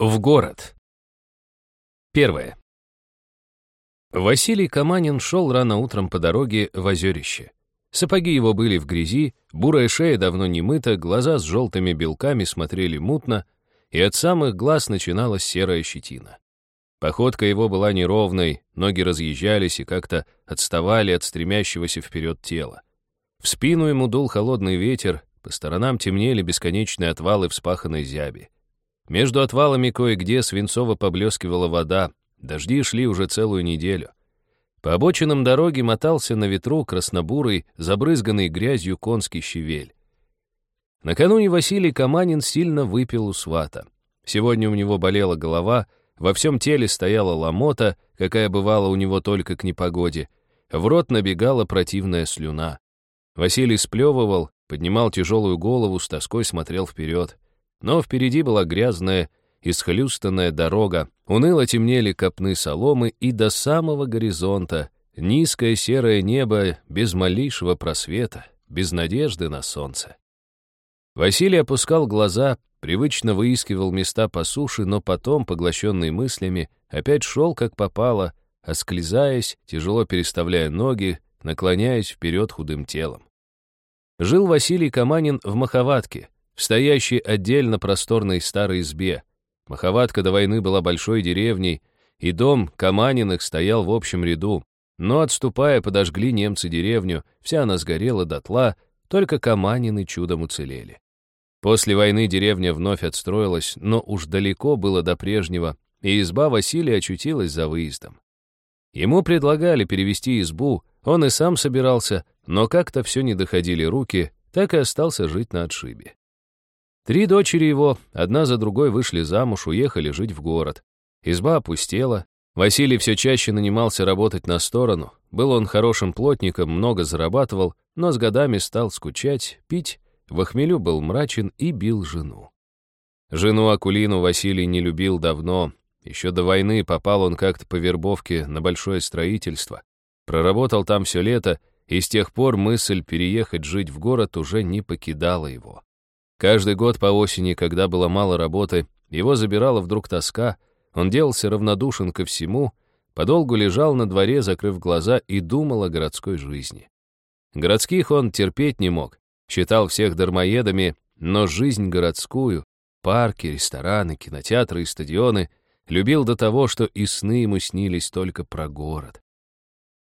В город. Первое. Василий Каманин шел рано утром по дороге в озерище. Сапоги его были в грязи, бурая шея давно не мыта, глаза с желтыми белками смотрели мутно, и от самых глаз начиналась серая щетина. Походка его была неровной, ноги разъезжались и как-то отставали от стремящегося вперед тела. В спину ему дул холодный ветер, по сторонам темнели бесконечные отвалы вспаханной зяби. Между отвалами кое-где свинцово поблескивала вода, дожди шли уже целую неделю. По обочинам дороги мотался на ветру краснобурый, забрызганный грязью конский щавель. Накануне Василий Каманин сильно выпил у свата. Сегодня у него болела голова, во всем теле стояла ломота, какая бывала у него только к непогоде. В рот набегала противная слюна. Василий сплевывал, поднимал тяжелую голову, с тоской смотрел вперед. Но впереди была грязная, исхлюстанная дорога, уныло темнели копны соломы, и до самого горизонта низкое серое небо без малейшего просвета, без надежды на солнце. Василий опускал глаза, привычно выискивал места по суше, но потом, поглощенный мыслями, опять шел как попало, осклизаясь, тяжело переставляя ноги, наклоняясь вперед худым телом. Жил Василий Каманин в Маховатке, стоящей отдельно просторной старой избе. Маховатка до войны была большой деревней, и дом Каманиных стоял в общем ряду. Но, отступая, подожгли немцы деревню, вся она сгорела дотла, только Каманины чудом уцелели. После войны деревня вновь отстроилась, но уж далеко было до прежнего, и изба Василия очутилась за выездом. Ему предлагали перевести избу, он и сам собирался, но как-то все не доходили руки, так и остался жить на отшибе. Три дочери его, одна за другой, вышли замуж, уехали жить в город. Изба опустела. Василий все чаще нанимался работать на сторону. Был он хорошим плотником, много зарабатывал, но с годами стал скучать, пить, в охмелю был мрачен и бил жену. Жену Акулину Василий не любил давно. Еще до войны попал он как-то по вербовке на большое строительство. Проработал там все лето, и с тех пор мысль переехать жить в город уже не покидала его. Каждый год по осени, когда было мало работы, его забирала вдруг тоска, он делался равнодушен ко всему, подолгу лежал на дворе, закрыв глаза, и думал о городской жизни. Городских он терпеть не мог, считал всех дармоедами, но жизнь городскую, парки, рестораны, кинотеатры и стадионы любил до того, что и сны ему снились только про город.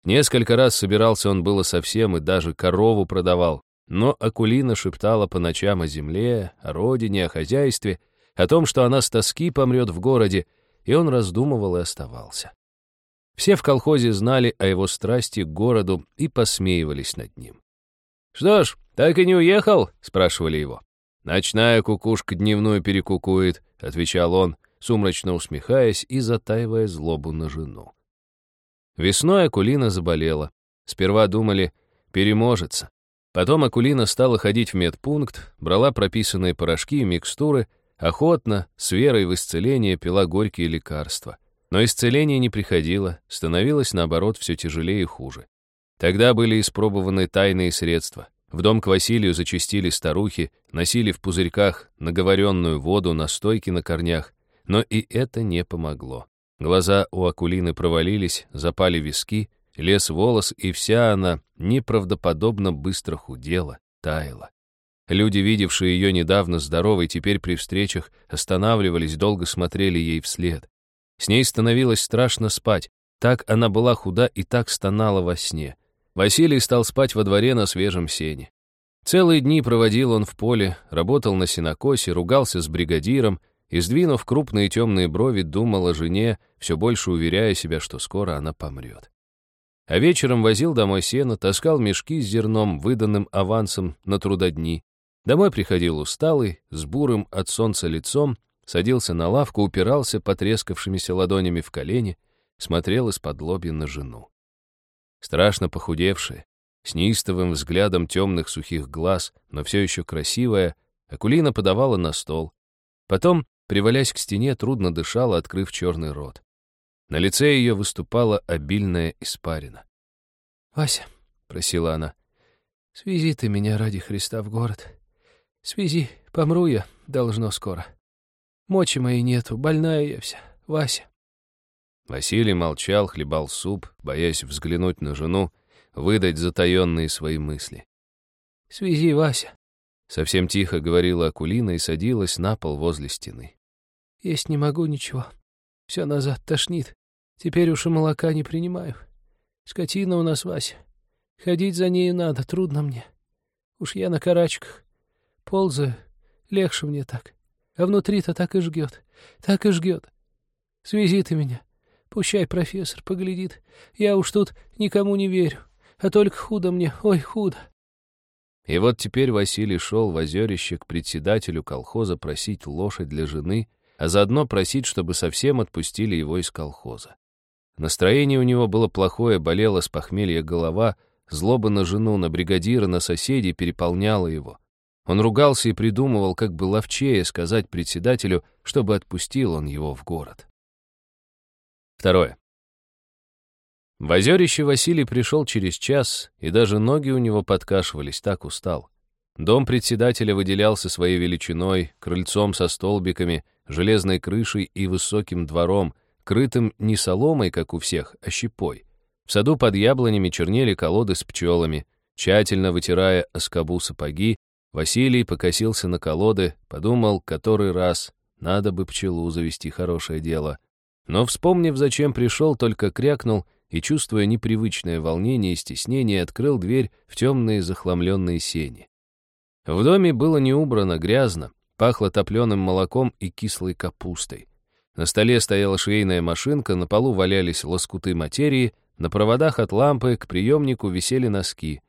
Несколько раз собирался он было совсем и даже корову продавал, но Акулина шептала по ночам о земле, о родине, о хозяйстве, о том, что она с тоски помрет в городе, и он раздумывал и оставался. Все в колхозе знали о его страсти к городу и посмеивались над ним. «Что ж, так и не уехал?» — спрашивали его. «Ночная кукушка дневную перекукует», — отвечал он, сумрачно усмехаясь и затаивая злобу на жену. Весной Акулина заболела. Сперва думали, переможется. Потом Акулина стала ходить в медпункт, брала прописанные порошки и микстуры, охотно, с верой в исцеление пила горькие лекарства. Но исцеление не приходило, становилось, наоборот, все тяжелее и хуже. Тогда были испробованы тайные средства. В дом к Василию зачастили старухи, носили в пузырьках наговоренную воду, настойки на корнях, но и это не помогло. Глаза у Акулины провалились, запали виски, лес волос, и вся она неправдоподобно быстро худела, таяла. Люди, видевшие ее недавно здоровой, теперь при встречах останавливались, долго смотрели ей вслед. С ней становилось страшно спать. Так она была худа и так стонала во сне. Василий стал спать во дворе на свежем сене. Целые дни проводил он в поле, работал на сенокосе, ругался с бригадиром и, сдвинув крупные темные брови, думал о жене, все больше уверяя себя, что скоро она помрет. А вечером возил домой сено, таскал мешки с зерном, выданным авансом на трудодни. Домой приходил усталый, с бурым от солнца лицом, садился на лавку, упирался потрескавшимися ладонями в колени, смотрел из-под лоби на жену. Страшно похудевшая, с неистовым взглядом темных сухих глаз, но все еще красивая, Акулина подавала на стол. Потом, привалясь к стене, трудно дышала, открыв черный рот. На лице ее выступала обильная испарина. «Вася», — просила она, — «свези ты меня ради Христа в город. Свези, помру я, должно скоро». Мочи моей нету, больная я вся, Вася». Василий молчал, хлебал суп, боясь взглянуть на жену, выдать затаенные свои мысли. «Связи, Вася», — совсем тихо говорила Акулина и садилась на пол возле стены. «Есть не могу ничего. Все назад тошнит. Теперь уж и молока не принимаю. Скотина у нас, Вася. Ходить за ней надо, трудно мне. Уж я на карачках. Ползаю, легче мне так. А внутри-то так и жгет, так и жгет. Свези ты меня. Пущай профессор поглядит. Я уж тут никому не верю. А только худо мне, ой, худо. И вот теперь Василий шел в озерище к председателю колхоза просить лошадь для жены, а заодно просить, чтобы совсем отпустили его из колхоза. Настроение у него было плохое, болела с похмелья голова, злоба на жену, на бригадира, на соседей переполняла его. Он ругался и придумывал, как бы ловчее сказать председателю, чтобы отпустил он его в город. Второе. В озерище Василий пришел через час, и даже ноги у него подкашивались, так устал. Дом председателя выделялся своей величиной, крыльцом со столбиками, железной крышей и высоким двором, крытым не соломой, как у всех, а щепой. В саду под яблонями чернели колоды с пчелами. Тщательно вытирая оскобу сапоги, Василий покосился на колоды, подумал, который раз, надо бы пчелу завести, хорошее дело. Но, вспомнив, зачем пришел, только крякнул и, чувствуя непривычное волнение и стеснение, открыл дверь в темные захламленные сени. В доме было не убрано, грязно, пахло топленым молоком и кислой капустой. На столе стояла швейная машинка, на полу валялись лоскуты материи, на проводах от лампы к приемнику висели носки.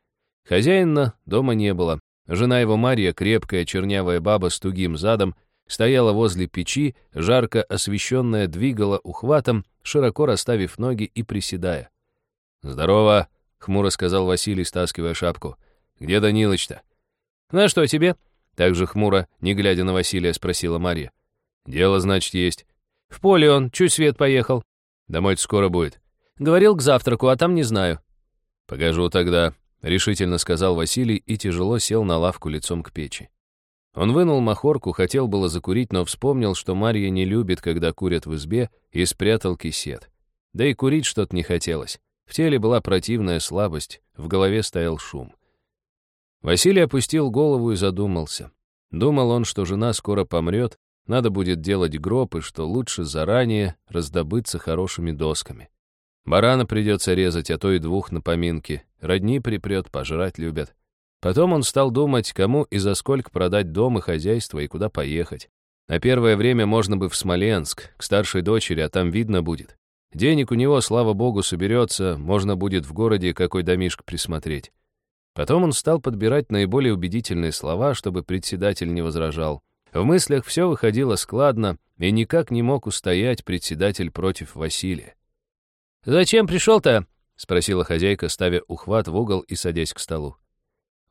Хозяина дома не было. Жена его Марья, крепкая чернявая баба с тугим задом, стояла возле печи, жарко освещенная, двигала ухватом, широко расставив ноги и приседая. «Здорово», — хмуро сказал Василий, стаскивая шапку. «Где Данилыч-то?» «На что тебе?» Так же хмуро, не глядя на Василия, спросила Марья. «Дело, значит, есть». «В поле он, чуть свет поехал». «Домой скоро будет». «Говорил к завтраку, а там не знаю». «Покажу тогда», — решительно сказал Василий и тяжело сел на лавку лицом к печи. Он вынул махорку, хотел было закурить, но вспомнил, что Марья не любит, когда курят в избе, и спрятал кисет. Да и курить что-то не хотелось. В теле была противная слабость, в голове стоял шум. Василий опустил голову и задумался. Думал он, что жена скоро помрет, надо будет делать гроб, и что лучше заранее раздобыться хорошими досками. Барана придется резать, а то и двух на поминки. Родни припрет, пожрать любят. Потом он стал думать, кому и за сколько продать дом и хозяйство, и куда поехать. На первое время можно бы в Смоленск, к старшей дочери, а там видно будет. Денег у него, слава богу, соберется, можно будет в городе какой домишко присмотреть. Потом он стал подбирать наиболее убедительные слова, чтобы председатель не возражал. В мыслях все выходило складно, и никак не мог устоять председатель против Василия. «Зачем пришел-то?» — спросила хозяйка, ставя ухват в угол и садясь к столу.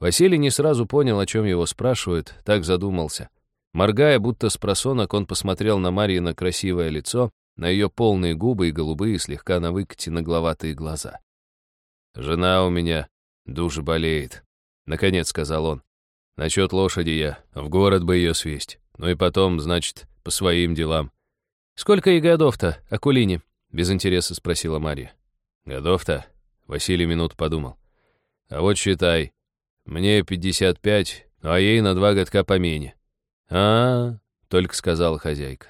Василий не сразу понял, о чем его спрашивают, так задумался. Моргая, будто с просонок, он посмотрел на Марьино красивое лицо, на ее полные губы и голубые, слегка на нагловатые глаза. «Жена у меня душа болеет», — наконец сказал он. «Насчет лошади я, в город бы ее свесть. Ну и потом, значит, по своим делам». «Сколько ей годов-то, Акулине?» — без интереса спросила Марья. «Годов-то?» — Василий минут подумал. «А вот считай, мне 55, а ей на два годка помене. А, -а, -а только сказала хозяйка.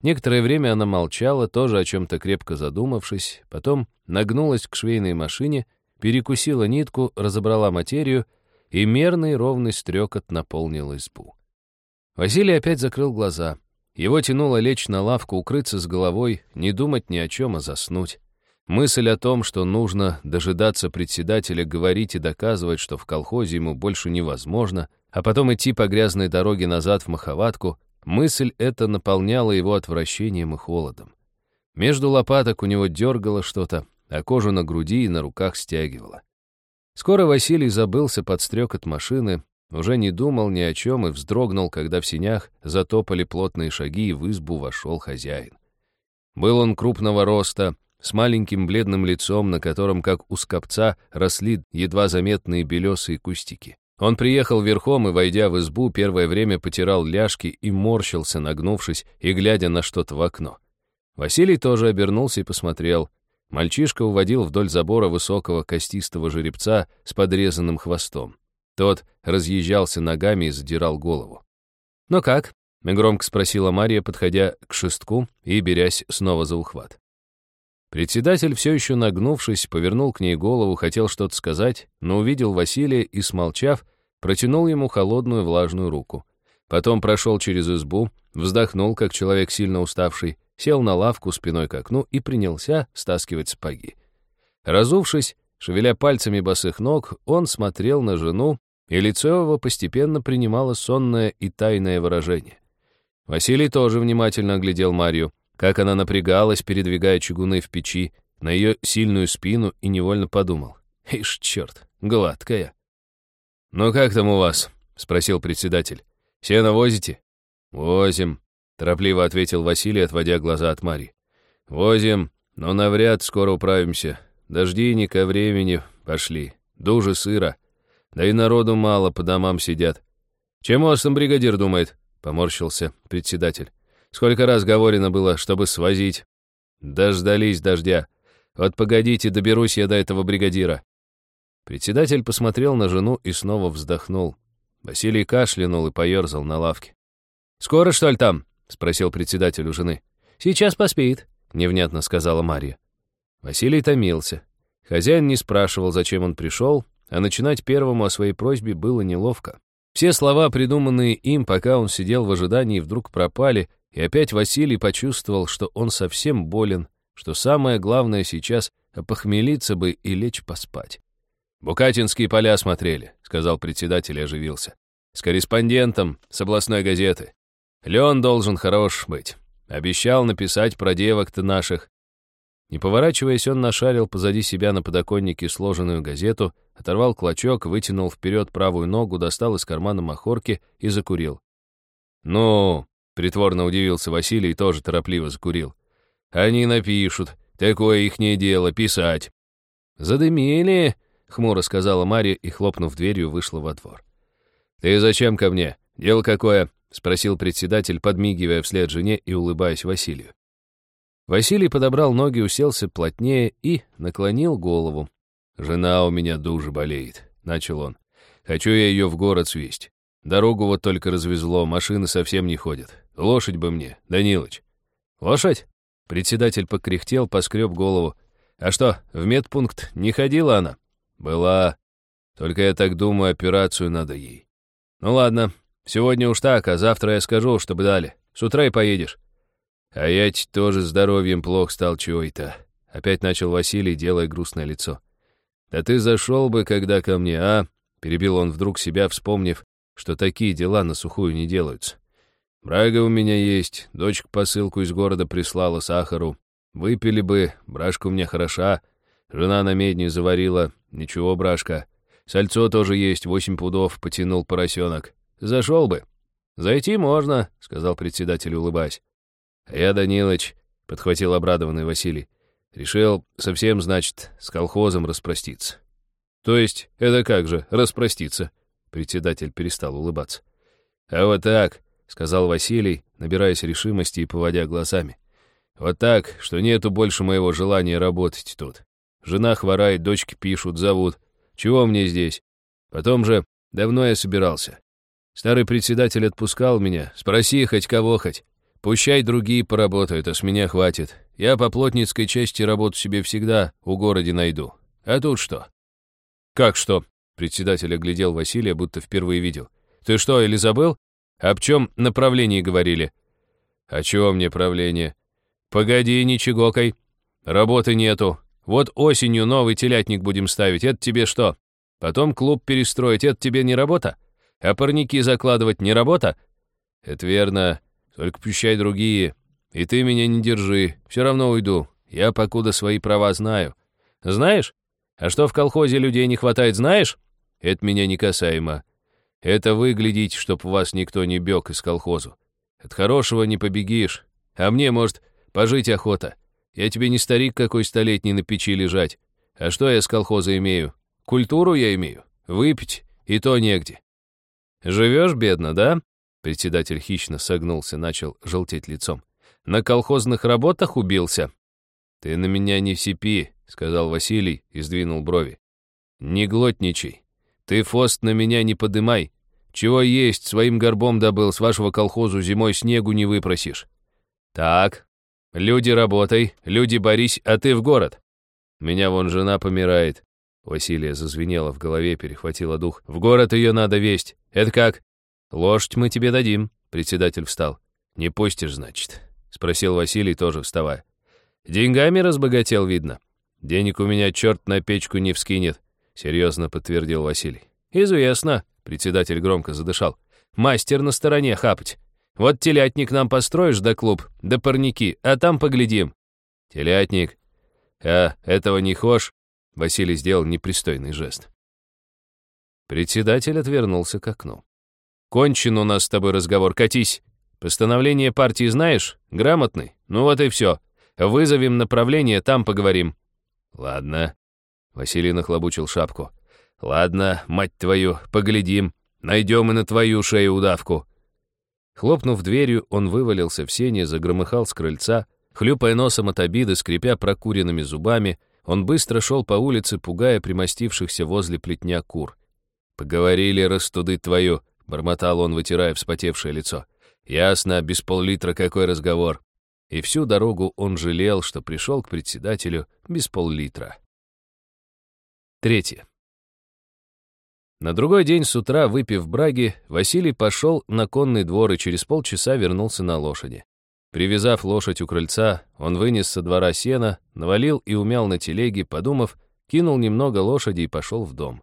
Некоторое время она молчала, тоже о чем-то крепко задумавшись, потом нагнулась к швейной машине, перекусила нитку, разобрала материю, и мерный ровный стрекот наполнил избу. Василий опять закрыл глаза. Его тянуло лечь на лавку, укрыться с головой, не думать ни о чем, а заснуть. Мысль о том, что нужно дожидаться председателя, говорить и доказывать, что в колхозе ему больше невозможно, а потом идти по грязной дороге назад в Маховатку, мысль эта наполняла его отвращением и холодом. Между лопаток у него дергало что-то, а кожу на груди и на руках стягивало. Скоро Василий забылся под стрекот машины, уже не думал ни о чем и вздрогнул, когда в синях затопали плотные шаги, и в избу вошел хозяин. Был он крупного роста, с маленьким бледным лицом, на котором, как у скопца, росли едва заметные белесые кустики. Он приехал верхом и, войдя в избу, первое время потирал ляжки и морщился, нагнувшись и глядя на что-то в окно. Василий тоже обернулся и посмотрел. Мальчишка уводил вдоль забора высокого костистого жеребца с подрезанным хвостом. Тот разъезжался ногами и задирал голову. «Ну как?» — громко спросила Мария, подходя к шестку и берясь снова за ухват. Председатель, все еще нагнувшись, повернул к ней голову, хотел что-то сказать, но увидел Василия и, смолчав, протянул ему холодную влажную руку. Потом прошел через избу, вздохнул, как человек сильно уставший, сел на лавку спиной к окну и принялся стаскивать сапоги. Разувшись, шевеля пальцами босых ног, он смотрел на жену, и лицо его постепенно принимало сонное и тайное выражение. Василий тоже внимательно оглядел Марию, как она напрягалась, передвигая чугуны в печи, на ее сильную спину и невольно подумал. «Ишь, черт, гладкая». «Ну как там у вас?» — спросил председатель. «Сено возите?» «Возим», — торопливо ответил Василий, отводя глаза от Марии. «Возим, но навряд скоро управимся. Дожди не ко времени пошли. Дужи сыро. Да и народу мало, по домам сидят. Чем там бригадир думает?» — поморщился председатель. Сколько раз говорено было, чтобы свозить. Дождались дождя. Вот погодите, доберусь я до этого бригадира. Председатель посмотрел на жену и снова вздохнул. Василий кашлянул и поерзал на лавке. «Скоро, что ли, там?» — спросил председатель у жены. «Сейчас поспит», — невнятно сказала Марья. Василий томился. Хозяин не спрашивал, зачем он пришел, а начинать первому о своей просьбе было неловко. Все слова, придуманные им, пока он сидел в ожидании, вдруг пропали, и опять Василий почувствовал, что он совсем болен, что самое главное сейчас — опохмелиться бы и лечь поспать. «Букатинские поля смотрели», — сказал председатель и оживился. «С корреспондентом с областной газеты. Леон должен хорош быть. Обещал написать про девок-то наших». Не поворачиваясь, он нашарил позади себя на подоконнике сложенную газету, оторвал клочок, вытянул вперед правую ногу, достал из кармана махорки и закурил. «Ну, Притворно удивился Василий и тоже торопливо закурил. «Они напишут. Такое ихнее дело, писать». «Задымили», — хмуро сказала Марья и, хлопнув дверью, вышла во двор. «Ты зачем ко мне? Дело какое?» — спросил председатель, подмигивая вслед жене и улыбаясь Василию. Василий подобрал ноги, уселся плотнее и наклонил голову. «Жена у меня дужа болеет», — начал он. «Хочу я ее в город свесть. Дорогу вот только развезло, машины совсем не ходят. Лошадь бы мне, Данилыч. Лошадь? Председатель покряхтел, поскреб голову. А что, в медпункт не ходила она? Была. Только я так думаю, операцию надо ей. Ну ладно, сегодня уж так, а завтра я скажу, чтобы дали. С утра и поедешь. А я тоже здоровьем плохо стал, чего это. Опять начал Василий, делая грустное лицо. «Да ты зашел бы, когда ко мне, а?» Перебил он вдруг себя, вспомнив, что такие дела на сухую не делаются. Брага у меня есть, дочка посылку из города прислала сахару. Выпили бы, брашка у меня хороша. Жена на медне заварила, ничего, брашка. Сальцо тоже есть, восемь пудов, потянул поросенок. Зашел бы. Зайти можно, сказал председатель, улыбаясь. А я, Данилыч, подхватил обрадованный Василий. Решил совсем, значит, с колхозом распроститься. То есть, это как же, распроститься? Председатель перестал улыбаться. А вот так, — сказал Василий, набираясь решимости и поводя глазами. «Вот так, что нету больше моего желания работать тут. Жена хворает, дочки пишут, зовут. Чего мне здесь? Потом же, давно я собирался. Старый председатель отпускал меня. Спроси хоть кого хоть. Пущай другие поработают, а с меня хватит. Я по плотницкой части работу себе всегда у городе найду. А тут что?» «Как что?» Председатель оглядел Василия, будто впервые видел. «Ты что, или забыл? Об чем направлении говорили? О чем мне правление? Погоди, не чегокай. Работы нету. Вот осенью новый телятник будем ставить. Это тебе что? Потом клуб перестроить. Это тебе не работа? А парники закладывать не работа? Это верно. Только пущай другие. И ты меня не держи. Все равно уйду. Я покуда свои права знаю. Знаешь? А что в колхозе людей не хватает, знаешь? Это меня не касаемо. Это выглядеть, чтоб вас никто не бег из колхозу. От хорошего не побегишь. А мне, может, пожить охота. Я тебе не старик какой столетний на печи лежать. А что я с колхоза имею? Культуру я имею. Выпить, и то негде. Живешь бедно, да? Председатель хищно согнулся, начал желтеть лицом. На колхозных работах убился? Ты на меня не сипи, сказал Василий и сдвинул брови. Не глотничай. Ты фост на меня не подымай. Чего есть, своим горбом добыл, с вашего колхозу зимой снегу не выпросишь. Так, люди работай, люди борись, а ты в город. Меня вон жена помирает. Василия зазвенела в голове, перехватила дух. В город ее надо весть. Это как? Лошадь мы тебе дадим. Председатель встал. Не пустишь, значит? Спросил Василий, тоже вставая. Деньгами разбогател, видно. Денег у меня черт на печку не вскинет, серьезно подтвердил Василий. Известно, Председатель громко задышал. «Мастер на стороне хапать. Вот телятник нам построишь, да клуб, да парники, а там поглядим». «Телятник? А, этого не хошь?» Василий сделал непристойный жест. Председатель отвернулся к окну. «Кончен у нас с тобой разговор, катись. Постановление партии знаешь? Грамотный? Ну вот и все. Вызовем направление, там поговорим». «Ладно». Василий нахлобучил шапку. «Ладно, мать твою, поглядим. Найдем и на твою шею удавку». Хлопнув дверью, он вывалился в сене, загромыхал с крыльца, хлюпая носом от обиды, скрипя прокуренными зубами, он быстро шел по улице, пугая примостившихся возле плетня кур. «Поговорили, растудыть твою», — бормотал он, вытирая вспотевшее лицо. «Ясно, без пол-литра какой разговор». И всю дорогу он жалел, что пришел к председателю без пол-литра. Третье. На другой день с утра, выпив браги, Василий пошел на конный двор и через полчаса вернулся на лошади. Привязав лошадь у крыльца, он вынес со двора сена, навалил и умял на телеге, подумав, кинул немного лошади и пошел в дом.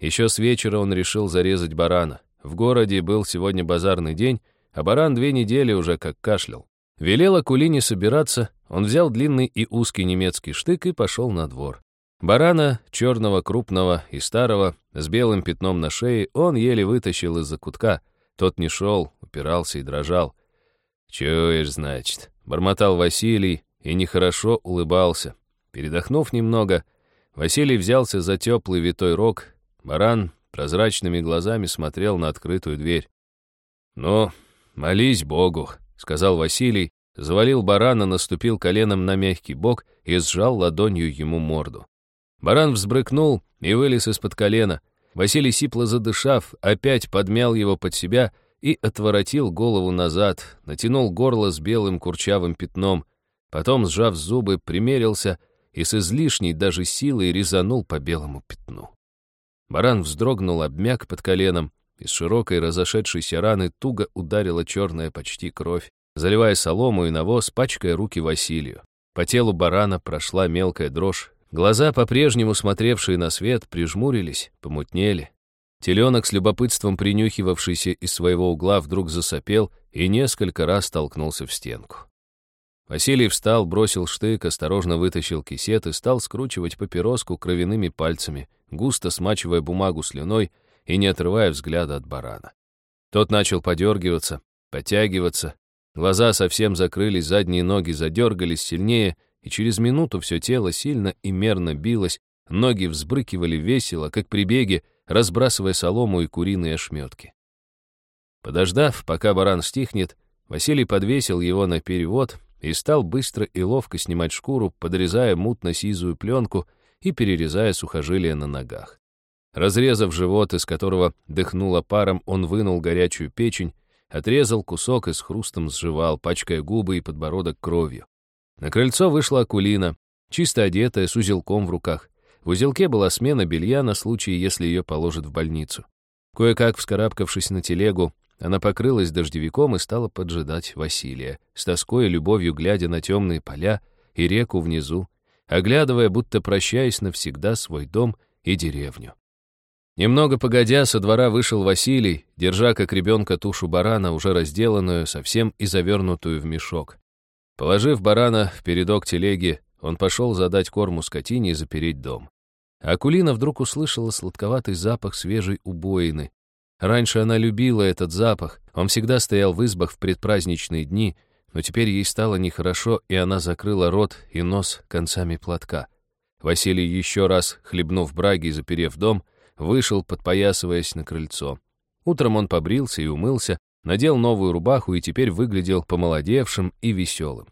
Еще с вечера он решил зарезать барана. В городе был сегодня базарный день, а баран две недели уже как кашлял. Велел Акулине собираться, он взял длинный и узкий немецкий штык и пошел на двор. Барана, черного, крупного и старого, с белым пятном на шее, он еле вытащил из-за кутка. Тот не шел, упирался и дрожал. «Чуешь, значит», — бормотал Василий и нехорошо улыбался. Передохнув немного, Василий взялся за теплый витой рог. Баран прозрачными глазами смотрел на открытую дверь. «Ну, молись Богу», — сказал Василий, завалил барана, наступил коленом на мягкий бок и сжал ладонью ему морду. Баран взбрыкнул и вылез из-под колена. Василий, сипло задышав, опять подмял его под себя и отворотил голову назад, натянул горло с белым курчавым пятном, потом, сжав зубы, примерился и с излишней даже силой резанул по белому пятну. Баран вздрогнул, обмяк под коленом, из широкой разошедшейся раны туго ударила черная почти кровь, заливая солому и навоз, пачкая руки Василию. По телу барана прошла мелкая дрожь, Глаза, по-прежнему смотревшие на свет, прижмурились, помутнели. Теленок с любопытством принюхивавшийся из своего угла вдруг засопел и несколько раз толкнулся в стенку. Василий встал, бросил штык, осторожно вытащил кисет и стал скручивать папироску кровяными пальцами, густо смачивая бумагу слюной и не отрывая взгляда от барана. Тот начал подергиваться, подтягиваться, глаза совсем закрылись, задние ноги задергались сильнее — и через минуту все тело сильно и мерно билось, ноги взбрыкивали весело, как при беге, разбрасывая солому и куриные ошметки. Подождав, пока баран стихнет, Василий подвесил его на перевод и стал быстро и ловко снимать шкуру, подрезая мутно-сизую пленку и перерезая сухожилия на ногах. Разрезав живот, из которого дыхнуло паром, он вынул горячую печень, отрезал кусок и с хрустом сживал, пачкая губы и подбородок кровью. На крыльцо вышла Акулина, чисто одетая, с узелком в руках. В узелке была смена белья на случай, если ее положат в больницу. Кое-как вскарабкавшись на телегу, она покрылась дождевиком и стала поджидать Василия, с тоской и любовью глядя на темные поля и реку внизу, оглядывая, будто прощаясь навсегда свой дом и деревню. Немного погодя, со двора вышел Василий, держа как ребенка тушу барана, уже разделанную, совсем и завернутую в мешок. Положив барана в передок телеги, он пошел задать корму скотине и запереть дом. Акулина вдруг услышала сладковатый запах свежей убоины. Раньше она любила этот запах, он всегда стоял в избах в предпраздничные дни, но теперь ей стало нехорошо, и она закрыла рот и нос концами платка. Василий еще раз, хлебнув браги и заперев дом, вышел, подпоясываясь на крыльцо. Утром он побрился и умылся, надел новую рубаху и теперь выглядел помолодевшим и веселым.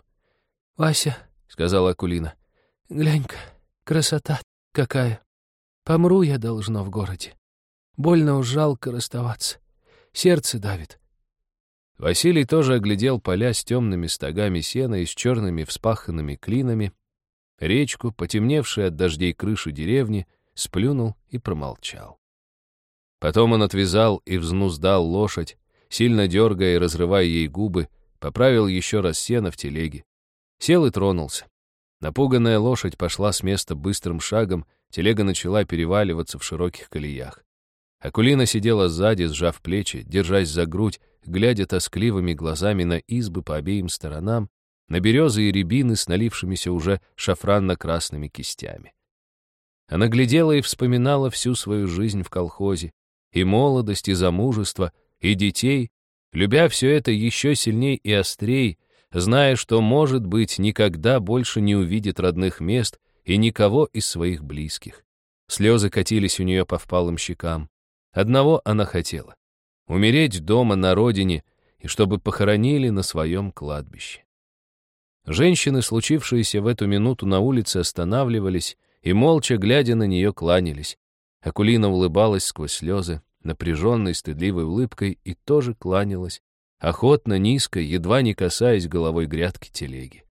«Вася», — сказала Акулина, — «глянь-ка, красота какая! Помру я должно в городе. Больно уж жалко расставаться. Сердце давит». Василий тоже оглядел поля с темными стогами сена и с черными вспаханными клинами, речку, потемневшие от дождей крыши деревни, сплюнул и промолчал. Потом он отвязал и взнуздал лошадь, сильно дергая и разрывая ей губы, поправил еще раз сено в телеге. Сел и тронулся. Напуганная лошадь пошла с места быстрым шагом, телега начала переваливаться в широких колеях. Акулина сидела сзади, сжав плечи, держась за грудь, глядя тоскливыми глазами на избы по обеим сторонам, на березы и рябины с налившимися уже шафранно-красными кистями. Она глядела и вспоминала всю свою жизнь в колхозе, и молодость, и замужество, и детей, любя все это еще сильней и острей, зная, что, может быть, никогда больше не увидит родных мест и никого из своих близких. Слезы катились у нее по впалым щекам. Одного она хотела — умереть дома на родине и чтобы похоронили на своем кладбище. Женщины, случившиеся в эту минуту на улице, останавливались и, молча глядя на нее, кланялись. Акулина улыбалась сквозь слезы, напряженной, стыдливой улыбкой, и тоже кланялась, охотно, низко, едва не касаясь головой грядки телеги.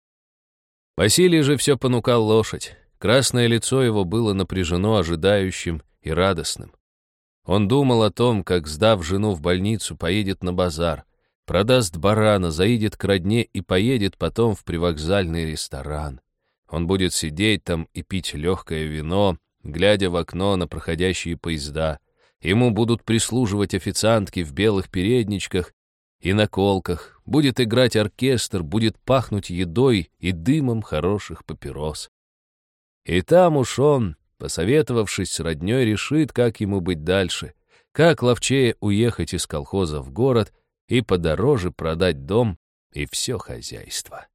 Василий же все понукал лошадь. Красное лицо его было напряжено, ожидающим и радостным. Он думал о том, как, сдав жену в больницу, поедет на базар, продаст барана, заедет к родне и поедет потом в привокзальный ресторан. Он будет сидеть там и пить легкое вино, глядя в окно на проходящие поезда. Ему будут прислуживать официантки в белых передничках и наколках, будет играть оркестр, будет пахнуть едой и дымом хороших папирос. И там уж он, посоветовавшись с роднёй, решит, как ему быть дальше, как ловчее уехать из колхоза в город и подороже продать дом и все хозяйство.